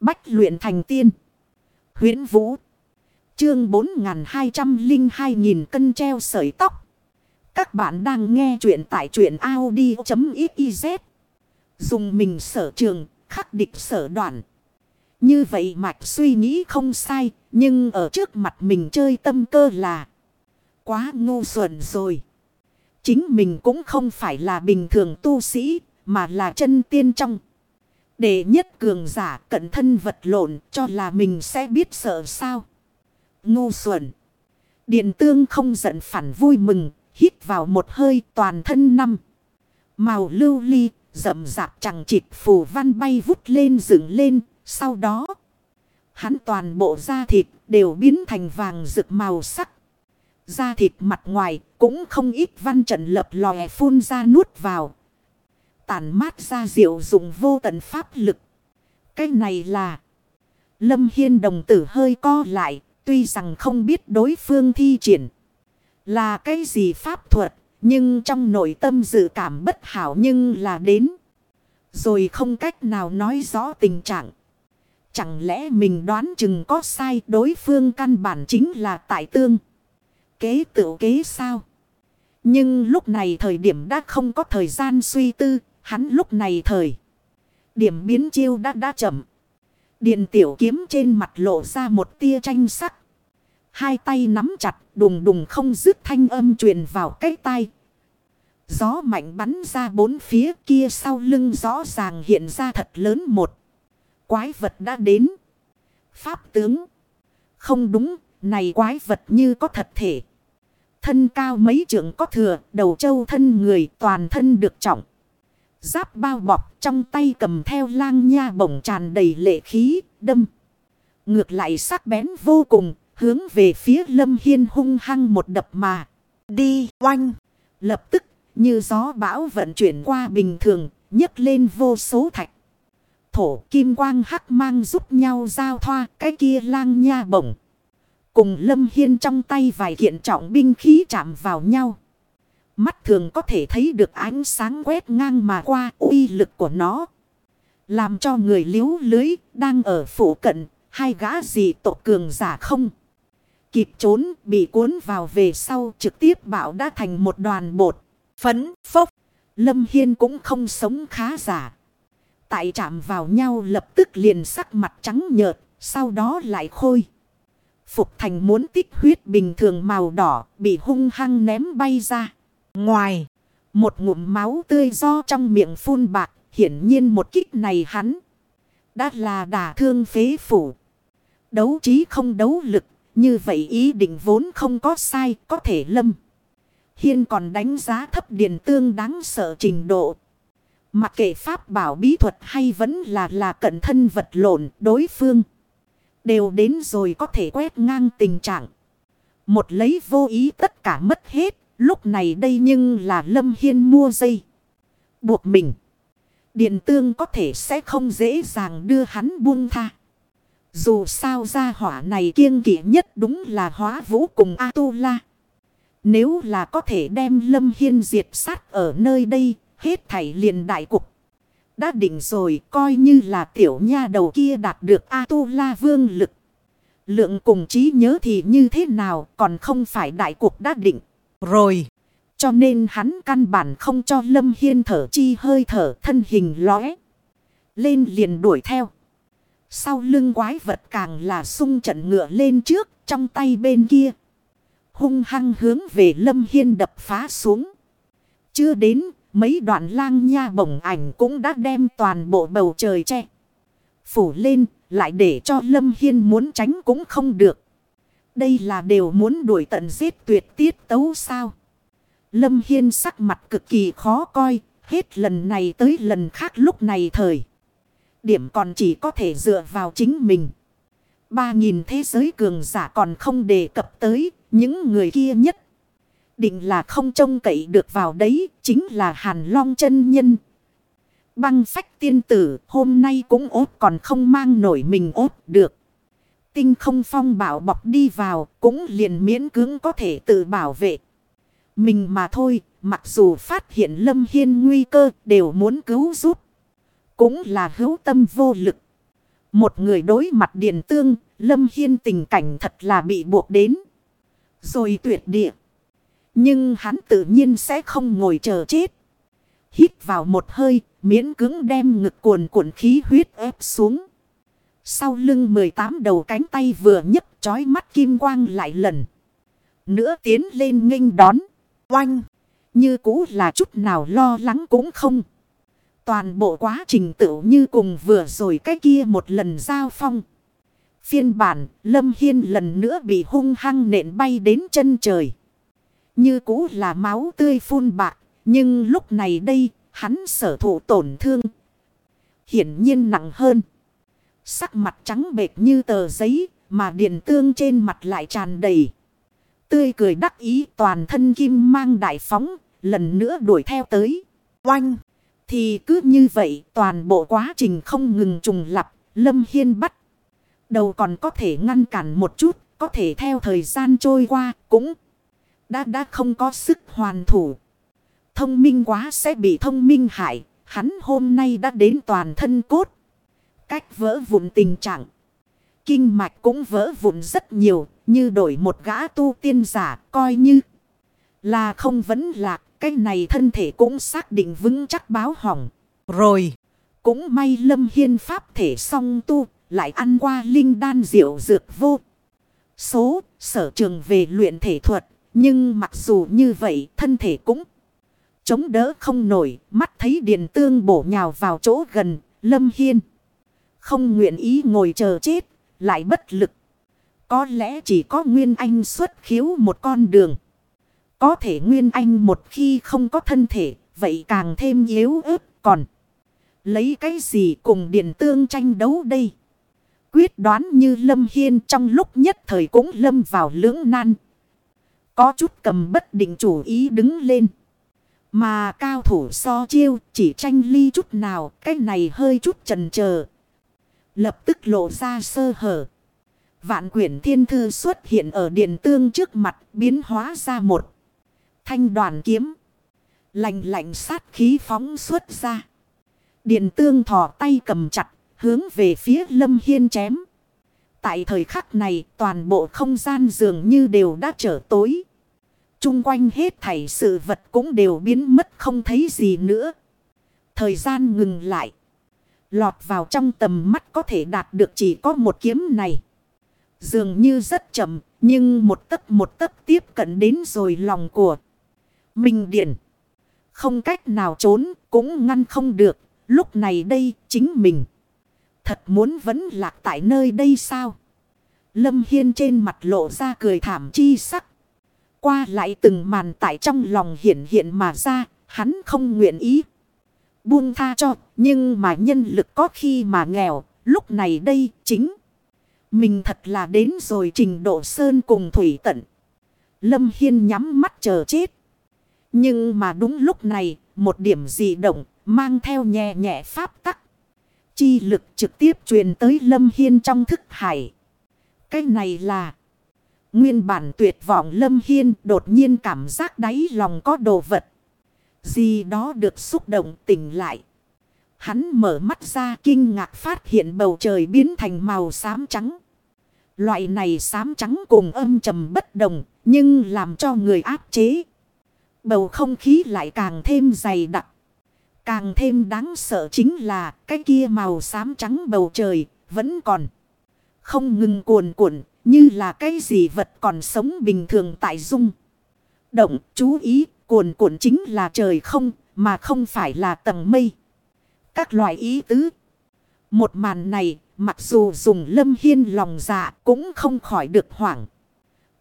Bách luyện thành tiên. huyễn Vũ. Chương 4202.000 cân treo sợi tóc. Các bạn đang nghe truyện tại truyện Audi.xyz. Dùng mình sở trường, khắc địch sở đoạn. Như vậy mạch suy nghĩ không sai, nhưng ở trước mặt mình chơi tâm cơ là quá ngu xuẩn rồi. Chính mình cũng không phải là bình thường tu sĩ, mà là chân tiên trong. Để nhất cường giả cận thân vật lộn cho là mình sẽ biết sợ sao. Ngu xuẩn. Điện tương không giận phản vui mừng, hít vào một hơi toàn thân năm. Màu lưu ly, rậm rạp chẳng chịt phù văn bay vút lên dựng lên, sau đó. Hắn toàn bộ da thịt đều biến thành vàng rực màu sắc. Da thịt mặt ngoài cũng không ít văn trận lập lòe phun ra nuốt vào. Tản mát ra diệu dụng vô tận pháp lực. Cái này là... Lâm Hiên đồng tử hơi co lại. Tuy rằng không biết đối phương thi triển. Là cái gì pháp thuật. Nhưng trong nội tâm dự cảm bất hảo nhưng là đến. Rồi không cách nào nói rõ tình trạng. Chẳng lẽ mình đoán chừng có sai, đối phương căn bản chính là tại tương. Kế tự kế sao? Nhưng lúc này thời điểm đã không có thời gian suy tư. Hắn lúc này thời. Điểm biến chiêu đã đã chậm. Điện tiểu kiếm trên mặt lộ ra một tia tranh sắc. Hai tay nắm chặt đùng đùng không dứt thanh âm truyền vào cái tay. Gió mạnh bắn ra bốn phía kia sau lưng rõ ràng hiện ra thật lớn một. Quái vật đã đến. Pháp tướng. Không đúng, này quái vật như có thật thể. Thân cao mấy trượng có thừa, đầu châu thân người toàn thân được trọng. Giáp bao bọc trong tay cầm theo lang nha bổng tràn đầy lệ khí, đâm. Ngược lại sắc bén vô cùng, hướng về phía lâm hiên hung hăng một đập mà. Đi, oanh. Lập tức, như gió bão vận chuyển qua bình thường, nhấc lên vô số thạch. Thổ kim quang hắc mang giúp nhau giao thoa cái kia lang nha bổng. Cùng lâm hiên trong tay vài kiện trọng binh khí chạm vào nhau. Mắt thường có thể thấy được ánh sáng quét ngang mà qua uy lực của nó. Làm cho người liếu lưới đang ở phủ cận, hai gã gì tộc cường giả không. Kịp trốn bị cuốn vào về sau trực tiếp bảo đã thành một đoàn bột. Phấn, phốc. Lâm Hiên cũng không sống khá giả. Tại chạm vào nhau lập tức liền sắc mặt trắng nhợt, sau đó lại khôi. Phục thành muốn tích huyết bình thường màu đỏ bị hung hăng ném bay ra. Ngoài, một ngụm máu tươi do trong miệng phun bạc, hiển nhiên một kích này hắn. Đã là đả thương phế phủ. Đấu trí không đấu lực, như vậy ý định vốn không có sai, có thể lâm. Hiên còn đánh giá thấp điền tương đáng sợ trình độ. Mặc kệ pháp bảo bí thuật hay vẫn là là cận thân vật lộn đối phương. Đều đến rồi có thể quét ngang tình trạng. Một lấy vô ý tất cả mất hết. Lúc này đây nhưng là Lâm Hiên mua dây. Buộc mình. Điện tương có thể sẽ không dễ dàng đưa hắn buông tha. Dù sao ra hỏa này kiêng kỵ nhất đúng là hóa vũ cùng A-tu-la. Nếu là có thể đem Lâm Hiên diệt sát ở nơi đây, hết thảy liền đại cục. Đã định rồi coi như là tiểu nha đầu kia đạt được A-tu-la vương lực. Lượng cùng trí nhớ thì như thế nào còn không phải đại cục đã định. Rồi. Cho nên hắn căn bản không cho Lâm Hiên thở chi hơi thở thân hình lóe. Lên liền đuổi theo. Sau lưng quái vật càng là sung trận ngựa lên trước, trong tay bên kia. Hung hăng hướng về Lâm Hiên đập phá xuống. Chưa đến, mấy đoạn lang nha bổng ảnh cũng đã đem toàn bộ bầu trời che. Phủ lên, lại để cho Lâm Hiên muốn tránh cũng không được. Đây là đều muốn đuổi tận giết tuyệt tiết tấu sao. Lâm Hiên sắc mặt cực kỳ khó coi. Hết lần này tới lần khác lúc này thời. Điểm còn chỉ có thể dựa vào chính mình. Ba nghìn thế giới cường giả còn không đề cập tới, những người kia nhất. Định là không trông cậy được vào đấy, chính là Hàn Long chân nhân. Băng phách tiên tử, hôm nay cũng ốt còn không mang nổi mình ốt được. Tinh không phong bảo bọc đi vào cũng liền miễn cưỡng có thể tự bảo vệ. Mình mà thôi, mặc dù phát hiện Lâm Hiên nguy cơ đều muốn cứu giúp. Cũng là hữu tâm vô lực. Một người đối mặt điện tương, Lâm Hiên tình cảnh thật là bị buộc đến. Rồi tuyệt địa. Nhưng hắn tự nhiên sẽ không ngồi chờ chết. Hít vào một hơi, miễn cứng đem ngực cuồn cuộn khí huyết ép xuống. Sau lưng 18 đầu cánh tay vừa nhấc chói mắt kim quang lại lần. Nữa tiến lên nghênh đón. Oanh! Như cũ là chút nào lo lắng cũng không. Toàn bộ quá trình tự như cùng vừa rồi cái kia một lần giao phong. Phiên bản, Lâm Hiên lần nữa bị hung hăng nện bay đến chân trời. Như cũ là máu tươi phun bạc, nhưng lúc này đây, hắn sở thụ tổn thương. Hiển nhiên nặng hơn. Sắc mặt trắng bệt như tờ giấy, mà điện tương trên mặt lại tràn đầy. Tươi cười đắc ý toàn thân kim mang đại phóng, lần nữa đuổi theo tới. Oanh! Thì cứ như vậy toàn bộ quá trình không ngừng trùng lập, Lâm Hiên bắt. Đầu còn có thể ngăn cản một chút, có thể theo thời gian trôi qua cũng đã đã không có sức hoàn thủ. Thông minh quá sẽ bị thông minh hại, hắn hôm nay đã đến toàn thân cốt. Cách vỡ vụn tình trạng. Kinh mạch cũng vỡ vụn rất nhiều, như đổi một gã tu tiên giả, coi như là không vấn lạc. Cái này thân thể cũng xác định vững chắc báo hỏng. Rồi, cũng may lâm hiên pháp thể song tu, lại ăn qua linh đan diệu dược vô. Số, sở trường về luyện thể thuật, nhưng mặc dù như vậy thân thể cũng chống đỡ không nổi, mắt thấy điện tương bổ nhào vào chỗ gần, lâm hiên. Không nguyện ý ngồi chờ chết, lại bất lực. Có lẽ chỉ có Nguyên Anh xuất khiếu một con đường. Có thể Nguyên Anh một khi không có thân thể, vậy càng thêm yếu ớt còn. Lấy cái gì cùng điện tương tranh đấu đây? Quyết đoán như Lâm Hiên trong lúc nhất thời cũng lâm vào lưỡng nan. Có chút cầm bất định chủ ý đứng lên. Mà cao thủ so chiêu chỉ tranh ly chút nào, cái này hơi chút trần chờ Lập tức lộ ra sơ hở. Vạn quyển thiên thư xuất hiện ở điện tương trước mặt biến hóa ra một thanh đoàn kiếm. Lạnh lạnh sát khí phóng xuất ra. Điện tương thò tay cầm chặt, hướng về phía lâm hiên chém. Tại thời khắc này, toàn bộ không gian dường như đều đã trở tối. Trung quanh hết thảy sự vật cũng đều biến mất không thấy gì nữa. Thời gian ngừng lại. Lọt vào trong tầm mắt có thể đạt được chỉ có một kiếm này. Dường như rất chậm, nhưng một tấc một tấc tiếp cận đến rồi lòng của Minh Điện. Không cách nào trốn, cũng ngăn không được. Lúc này đây, chính mình. Thật muốn vẫn lạc tại nơi đây sao? Lâm Hiên trên mặt lộ ra cười thảm chi sắc. Qua lại từng màn tại trong lòng hiện hiện mà ra, hắn không nguyện ý. Buông tha cho, nhưng mà nhân lực có khi mà nghèo, lúc này đây chính. Mình thật là đến rồi trình độ sơn cùng thủy tận. Lâm Hiên nhắm mắt chờ chết. Nhưng mà đúng lúc này, một điểm dị động, mang theo nhẹ nhẹ pháp tắc. Chi lực trực tiếp truyền tới Lâm Hiên trong thức hải. Cái này là... Nguyên bản tuyệt vọng Lâm Hiên đột nhiên cảm giác đáy lòng có đồ vật. Gì đó được xúc động tỉnh lại. Hắn mở mắt ra kinh ngạc phát hiện bầu trời biến thành màu xám trắng. Loại này xám trắng cùng âm trầm bất đồng, nhưng làm cho người áp chế. Bầu không khí lại càng thêm dày đặc. Càng thêm đáng sợ chính là cái kia màu xám trắng bầu trời vẫn còn. Không ngừng cuồn cuộn, như là cái gì vật còn sống bình thường tại dung. Động, chú ý cuồn cuộn chính là trời không, mà không phải là tầng mây. Các loại ý tứ. Một màn này, mặc dù dùng lâm hiên lòng dạ cũng không khỏi được hoảng.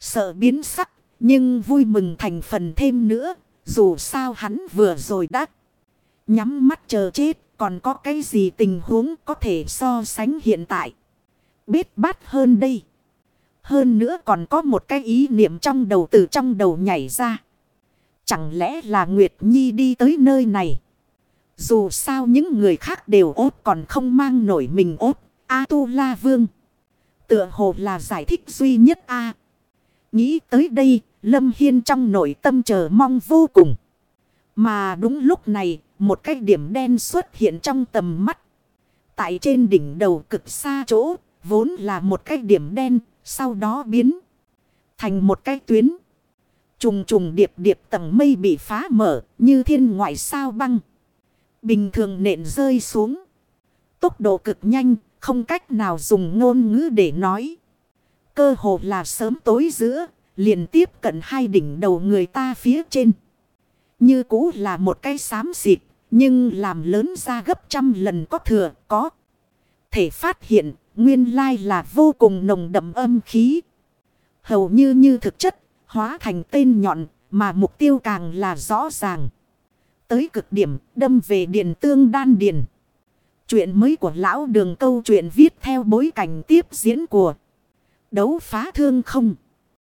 Sợ biến sắc, nhưng vui mừng thành phần thêm nữa, dù sao hắn vừa rồi đã nhắm mắt chờ chết. Còn có cái gì tình huống có thể so sánh hiện tại. Biết bát hơn đây. Hơn nữa còn có một cái ý niệm trong đầu từ trong đầu nhảy ra. Chẳng lẽ là Nguyệt Nhi đi tới nơi này. Dù sao những người khác đều ốt còn không mang nổi mình ốt. A-tu-la vương. Tựa hồ là giải thích duy nhất A. Nghĩ tới đây Lâm Hiên trong nội tâm chờ mong vô cùng. Mà đúng lúc này, một cái điểm đen xuất hiện trong tầm mắt. Tại trên đỉnh đầu cực xa chỗ, vốn là một cái điểm đen, sau đó biến thành một cái tuyến. Trùng trùng điệp điệp tầng mây bị phá mở như thiên ngoại sao băng. Bình thường nện rơi xuống. Tốc độ cực nhanh, không cách nào dùng ngôn ngữ để nói. Cơ hồ là sớm tối giữa, liền tiếp cận hai đỉnh đầu người ta phía trên. Như cũ là một cái xám xịt, nhưng làm lớn ra gấp trăm lần có thừa, có. Thể phát hiện, nguyên lai là vô cùng nồng đậm âm khí. Hầu như như thực chất, hóa thành tên nhọn, mà mục tiêu càng là rõ ràng. Tới cực điểm, đâm về điện tương đan điền. Chuyện mới của lão đường câu chuyện viết theo bối cảnh tiếp diễn của đấu phá thương không.